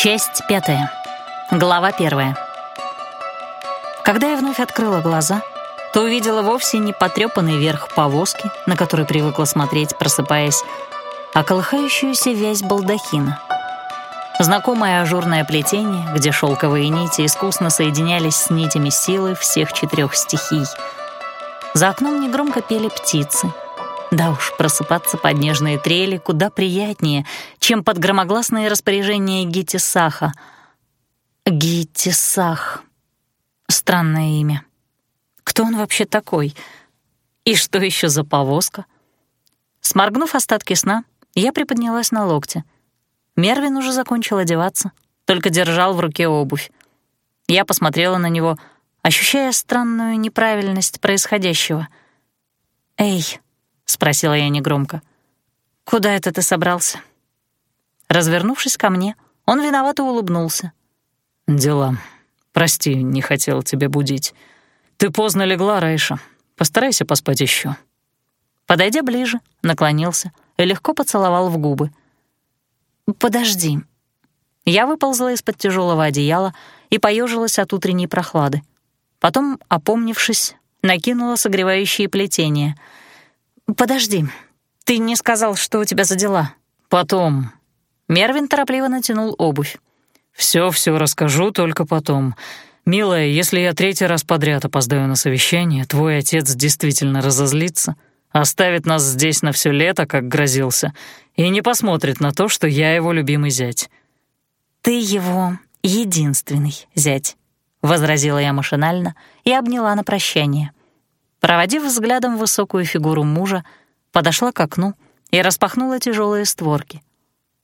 Часть пятая. Глава первая. Когда я вновь открыла глаза, то увидела вовсе не потрепанный верх повозки, на который привыкла смотреть, просыпаясь, а колыхающуюся вязь балдахина. Знакомое ажурное плетение, где шелковые нити искусно соединялись с нитями силы всех четырех стихий. За окном негромко пели птицы — да уж, просыпаться под нежные трели куда приятнее, чем под громогласные распоряжения Гитисаха. Гитисах. Странное имя. Кто он вообще такой? И что еще за повозка? Сморгнув остатки сна, я приподнялась на локте. Мервин уже закончил одеваться, только держал в руке обувь. Я посмотрела на него, ощущая странную неправильность происходящего. «Эй!» — спросила я негромко. «Куда это ты собрался?» Развернувшись ко мне, он виновато улыбнулся. «Дела. Прости, не хотел тебя будить. Ты поздно легла, Райша. Постарайся поспать еще. Подойдя ближе, наклонился и легко поцеловал в губы. «Подожди». Я выползла из-под тяжелого одеяла и поежилась от утренней прохлады. Потом, опомнившись, накинула согревающие плетения — «Подожди, ты не сказал, что у тебя за дела?» «Потом». Мервин торопливо натянул обувь. «Всё-всё расскажу только потом. Милая, если я третий раз подряд опоздаю на совещание, твой отец действительно разозлится, оставит нас здесь на всё лето, как грозился, и не посмотрит на то, что я его любимый зять». «Ты его единственный зять», — возразила я машинально и обняла на прощание. Проводив взглядом высокую фигуру мужа, подошла к окну и распахнула тяжелые створки.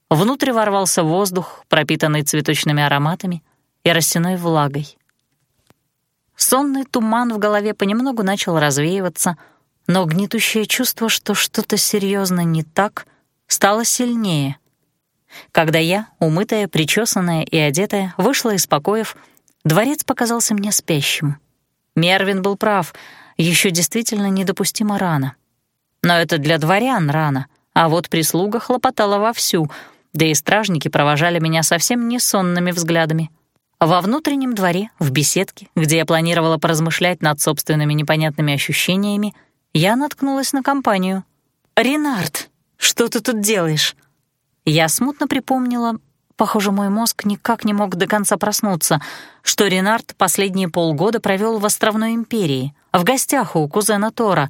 Внутрь ворвался воздух, пропитанный цветочными ароматами и растяной влагой. Сонный туман в голове понемногу начал развеиваться, но гнетущее чувство, что что-то серьезно не так, стало сильнее. Когда я, умытая, причесанная и одетая, вышла из покоев, дворец показался мне спящим. Мервин был прав — еще действительно недопустимо рано. Но это для дворян рано, а вот прислуга хлопотала вовсю, да и стражники провожали меня совсем не сонными взглядами. Во внутреннем дворе, в беседке, где я планировала поразмышлять над собственными непонятными ощущениями, я наткнулась на компанию. «Ренард, что ты тут делаешь?» Я смутно припомнила, похоже, мой мозг никак не мог до конца проснуться, что Ренард последние полгода провел в Островной империи — в гостях у кузена Тора.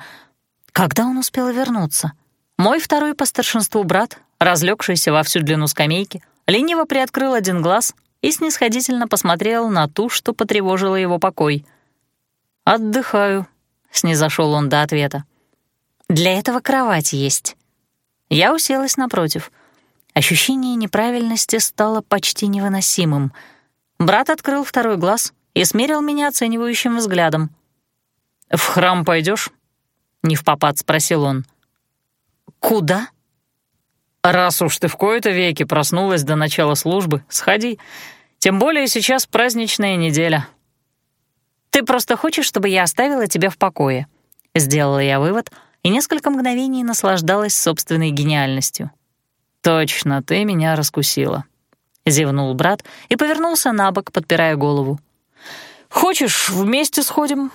Когда он успел вернуться? Мой второй по старшинству брат, разлегшийся во всю длину скамейки, лениво приоткрыл один глаз и снисходительно посмотрел на ту, что потревожила его покой. «Отдыхаю», — снизошел он до ответа. «Для этого кровать есть». Я уселась напротив. Ощущение неправильности стало почти невыносимым. Брат открыл второй глаз и смерил меня оценивающим взглядом. «В храм пойдешь? не в попад спросил он. «Куда?» «Раз уж ты в кои-то веки проснулась до начала службы, сходи. Тем более сейчас праздничная неделя». «Ты просто хочешь, чтобы я оставила тебя в покое?» Сделала я вывод и несколько мгновений наслаждалась собственной гениальностью. «Точно, ты меня раскусила», — зевнул брат и повернулся на бок, подпирая голову. «Хочешь, вместе сходим?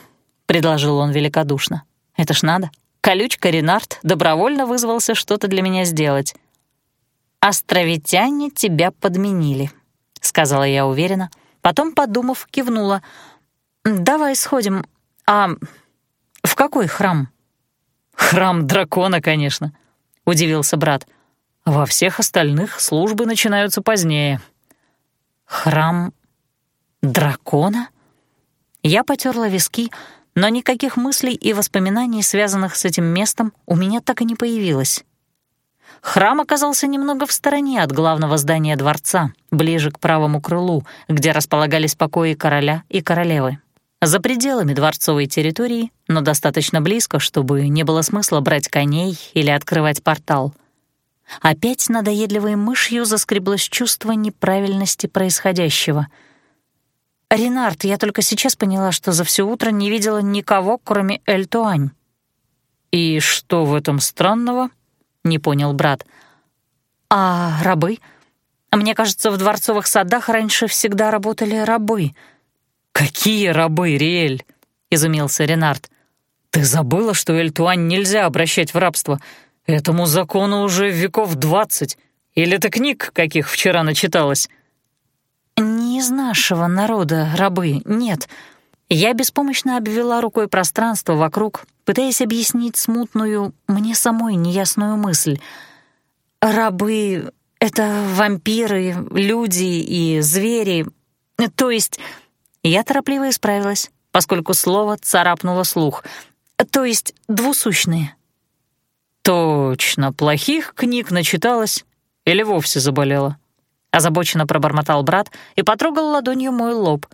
предложил он великодушно. «Это ж надо. Колючка Ренард добровольно вызвался что-то для меня сделать». «Островитяне тебя подменили», — сказала я уверенно. Потом, подумав, кивнула. «Давай сходим. А в какой храм?» «Храм дракона, конечно», — удивился брат. «Во всех остальных службы начинаются позднее». «Храм дракона?» Я потерла виски, — но никаких мыслей и воспоминаний, связанных с этим местом, у меня так и не появилось. Храм оказался немного в стороне от главного здания дворца, ближе к правому крылу, где располагались покои короля и королевы. За пределами дворцовой территории, но достаточно близко, чтобы не было смысла брать коней или открывать портал. Опять надоедливой мышью заскреблось чувство неправильности происходящего — «Ренард, я только сейчас поняла, что за все утро не видела никого, кроме Эльтуань». «И что в этом странного?» — не понял брат. «А рабы? Мне кажется, в дворцовых садах раньше всегда работали рабы». «Какие рабы, Риэль?» — изумился Ренард. «Ты забыла, что Эльтуань нельзя обращать в рабство? Этому закону уже веков двадцать. Или ты книг каких вчера начиталась?» «Не из нашего народа рабы, нет». Я беспомощно обвела рукой пространство вокруг, пытаясь объяснить смутную, мне самой неясную мысль. «Рабы — это вампиры, люди и звери. То есть...» Я торопливо исправилась, поскольку слово царапнуло слух. «То есть двусущные». «Точно, плохих книг начиталась или вовсе заболела?» Озабоченно пробормотал брат и потрогал ладонью мой лоб.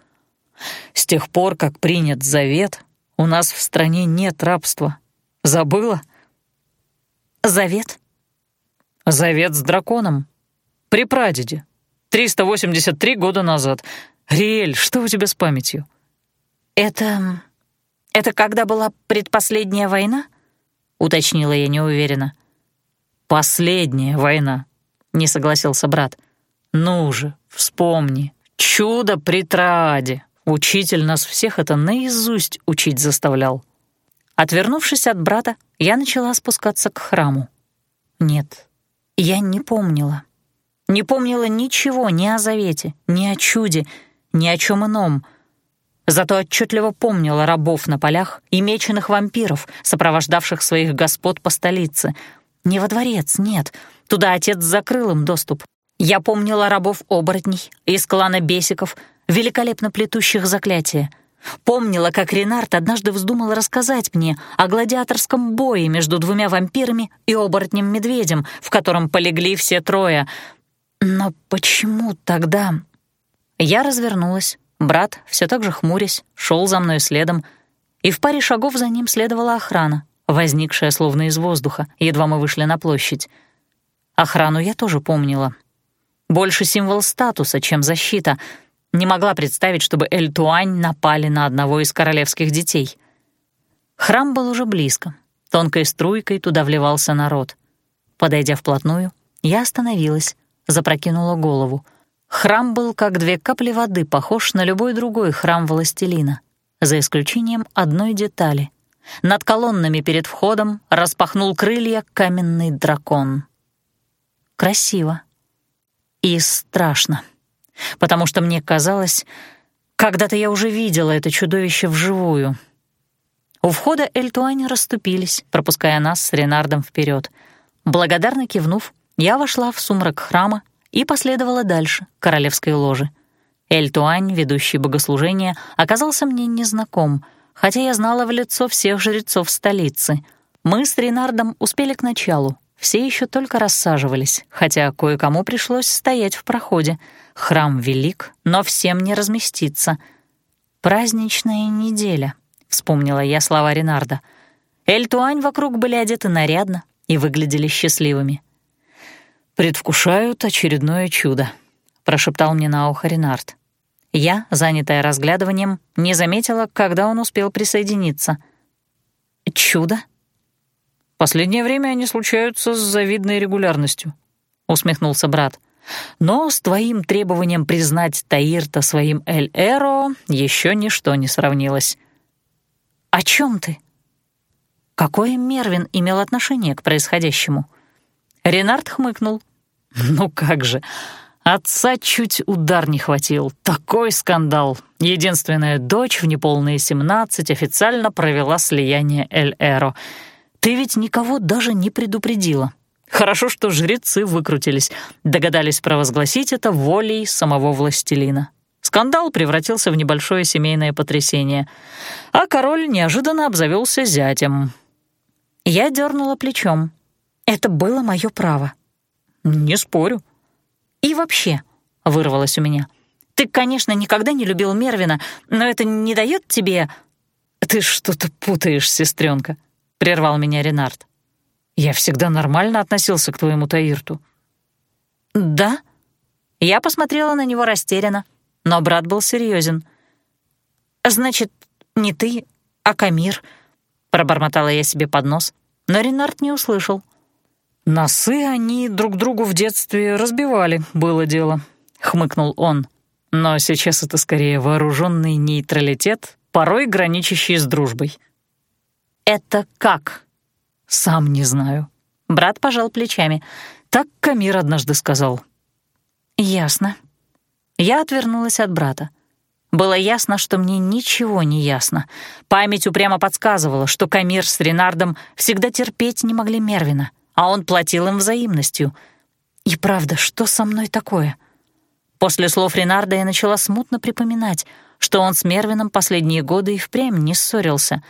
«С тех пор, как принят завет, у нас в стране нет рабства. Забыла?» «Завет?» «Завет с драконом. При прадеде. 383 года назад. Риэль, что у тебя с памятью?» «Это... это когда была предпоследняя война?» — уточнила я неуверенно. «Последняя война», — не согласился брат. «Ну же, вспомни. Чудо при Трааде. Учитель нас всех это наизусть учить заставлял». Отвернувшись от брата, я начала спускаться к храму. Нет, я не помнила. Не помнила ничего ни о завете, ни о чуде, ни о чем ином. Зато отчетливо помнила рабов на полях и меченых вампиров, сопровождавших своих господ по столице. Не во дворец, нет, туда отец закрыл им доступ. Я помнила рабов-оборотней из клана бесиков, великолепно плетущих заклятия. Помнила, как Ренард однажды вздумал рассказать мне о гладиаторском бое между двумя вампирами и оборотнем-медведем, в котором полегли все трое. Но почему тогда... Я развернулась, брат, все так же хмурясь, шел за мной следом, и в паре шагов за ним следовала охрана, возникшая словно из воздуха, едва мы вышли на площадь. Охрану я тоже помнила — больше символ статуса, чем защита. Не могла представить, чтобы Эль-Туань напали на одного из королевских детей. Храм был уже близко. Тонкой струйкой туда вливался народ. Подойдя вплотную, я остановилась, запрокинула голову. Храм был, как две капли воды, похож на любой другой храм властелина, за исключением одной детали. Над колоннами перед входом распахнул крылья каменный дракон. Красиво и страшно, потому что мне казалось, когда-то я уже видела это чудовище вживую. У входа Эльтуань расступились, пропуская нас с Ренардом вперед. Благодарно кивнув, я вошла в сумрак храма и последовала дальше, королевской ложе. Эльтуань, ведущий богослужение, оказался мне незнаком, хотя я знала в лицо всех жрецов столицы. Мы с Ренардом успели к началу, все еще только рассаживались, хотя кое-кому пришлось стоять в проходе. Храм велик, но всем не разместиться. «Праздничная неделя», — вспомнила я слова Ренарда. Эль-Туань вокруг были одеты нарядно и выглядели счастливыми. «Предвкушают очередное чудо», — прошептал мне на ухо Ренард. Я, занятая разглядыванием, не заметила, когда он успел присоединиться. «Чудо?» Последнее время они случаются с завидной регулярностью», — усмехнулся брат. «Но с твоим требованием признать Таирта своим Эль-Эро еще ничто не сравнилось». «О чем ты?» Какое Мервин имел отношение к происходящему? Ренард хмыкнул. «Ну как же, отца чуть удар не хватил. Такой скандал. Единственная дочь в неполные семнадцать официально провела слияние Эль-Эро — ты ведь никого даже не предупредила. Хорошо, что жрецы выкрутились, догадались провозгласить это волей самого властелина. Скандал превратился в небольшое семейное потрясение, а король неожиданно обзавелся зятем. Я дернула плечом. Это было мое право. Не спорю. И вообще, вырвалось у меня. Ты, конечно, никогда не любил Мервина, но это не дает тебе... Ты что-то путаешь, сестренка. — прервал меня Ренард. «Я всегда нормально относился к твоему Таирту». «Да?» Я посмотрела на него растерянно, но брат был серьезен. «Значит, не ты, а Камир», — пробормотала я себе под нос, но Ренард не услышал. «Носы они друг другу в детстве разбивали, было дело», — хмыкнул он. «Но сейчас это скорее вооруженный нейтралитет, порой граничащий с дружбой». «Это как?» «Сам не знаю». Брат пожал плечами. Так Камир однажды сказал. «Ясно». Я отвернулась от брата. Было ясно, что мне ничего не ясно. Память упрямо подсказывала, что Камир с Ренардом всегда терпеть не могли Мервина а он платил им взаимностью. И правда, что со мной такое? После слов Ренарда я начала смутно припоминать, что он с Мервином последние годы и впрямь не ссорился.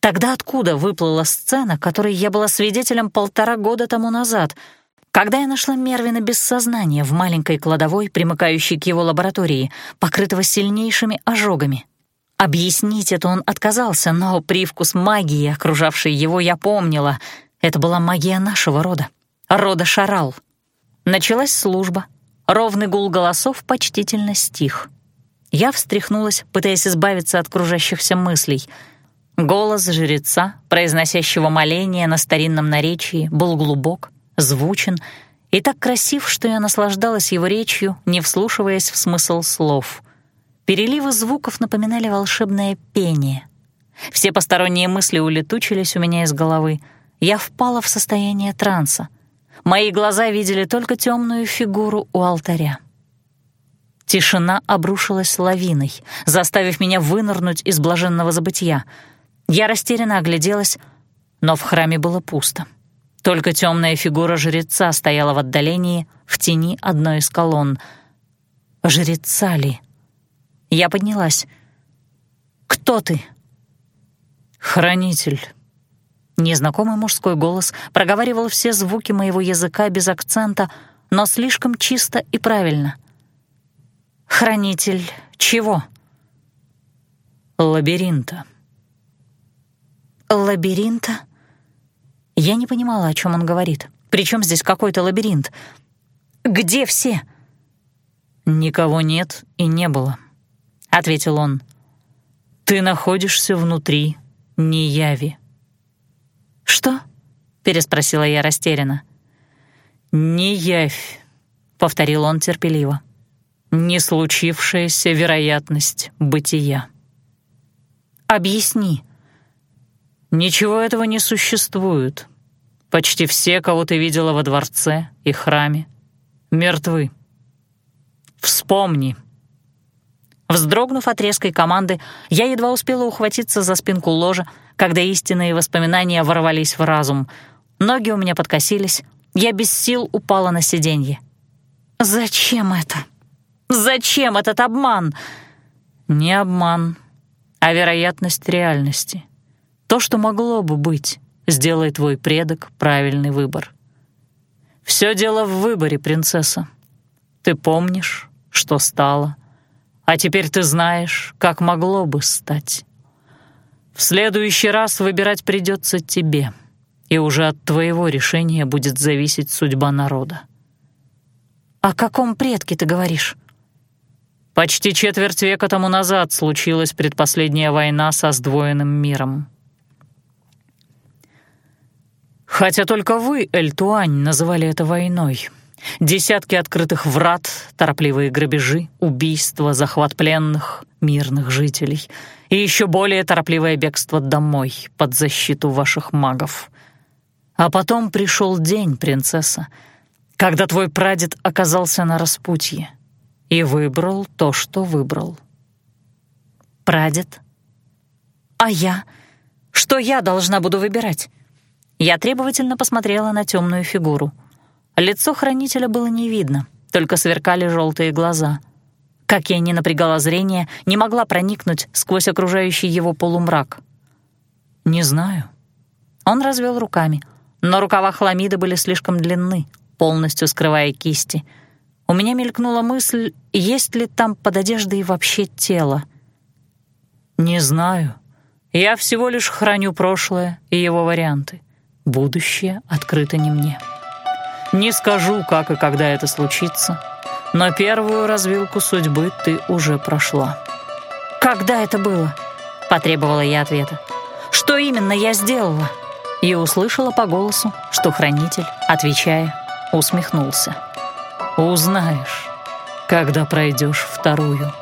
Тогда откуда выплыла сцена, которой я была свидетелем полтора года тому назад, когда я нашла Мервина без сознания в маленькой кладовой, примыкающей к его лаборатории, покрытого сильнейшими ожогами? Объяснить это он отказался, но привкус магии, окружавшей его, я помнила — это была магия нашего рода, рода Шарал. Началась служба. Ровный гул голосов почтительно стих. Я встряхнулась, пытаясь избавиться от кружащихся мыслей. Голос жреца, произносящего моление на старинном наречии, был глубок, звучен и так красив, что я наслаждалась его речью, не вслушиваясь в смысл слов. Переливы звуков напоминали волшебное пение. Все посторонние мысли улетучились у меня из головы — я впала в состояние транса. Мои глаза видели только темную фигуру у алтаря. Тишина обрушилась лавиной, заставив меня вынырнуть из блаженного забытия. Я растерянно огляделась, но в храме было пусто. Только темная фигура жреца стояла в отдалении, в тени одной из колонн. Жреца ли? Я поднялась. «Кто ты?» «Хранитель», Незнакомый мужской голос проговаривал все звуки моего языка без акцента, но слишком чисто и правильно. «Хранитель чего?» «Лабиринта». «Лабиринта?» Я не понимала, о чем он говорит. Причем здесь какой-то лабиринт? Где все?» «Никого нет и не было», — ответил он. «Ты находишься внутри неяви». Переспросила я растерянно. «Не явь», — повторил он терпеливо. «Не случившаяся вероятность бытия». «Объясни». «Ничего этого не существует. Почти все, кого ты видела во дворце и храме, мертвы. Вспомни». Вздрогнув от резкой команды, я едва успела ухватиться за спинку ложа, когда истинные воспоминания ворвались в разум. Ноги у меня подкосились, я без сил упала на сиденье. «Зачем это? Зачем этот обман?» «Не обман, а вероятность реальности. То, что могло бы быть, сделай твой предок правильный выбор. Все дело в выборе, принцесса. Ты помнишь, что стало, а теперь ты знаешь, как могло бы стать». В следующий раз выбирать придется тебе, и уже от твоего решения будет зависеть судьба народа. «О каком предке ты говоришь?» Почти четверть века тому назад случилась предпоследняя война со сдвоенным миром. Хотя только вы, Эльтуань, называли это войной. Десятки открытых врат, торопливые грабежи, убийства, захват пленных, мирных жителей — и еще более торопливое бегство домой под защиту ваших магов. А потом пришел день, принцесса, когда твой прадед оказался на распутье и выбрал то, что выбрал. Прадед? А я? Что я должна буду выбирать? Я требовательно посмотрела на темную фигуру. Лицо хранителя было не видно, только сверкали желтые глаза — как я не напрягала зрение, не могла проникнуть сквозь окружающий его полумрак. «Не знаю». Он развел руками, но рукава хламиды были слишком длинны, полностью скрывая кисти. У меня мелькнула мысль, есть ли там под одеждой вообще тело. «Не знаю. Я всего лишь храню прошлое и его варианты. Будущее открыто не мне. Не скажу, как и когда это случится, но первую развилку судьбы ты уже прошла. «Когда это было?» — потребовала я ответа. «Что именно я сделала?» и услышала по голосу, что хранитель, отвечая, усмехнулся. «Узнаешь, когда пройдешь вторую».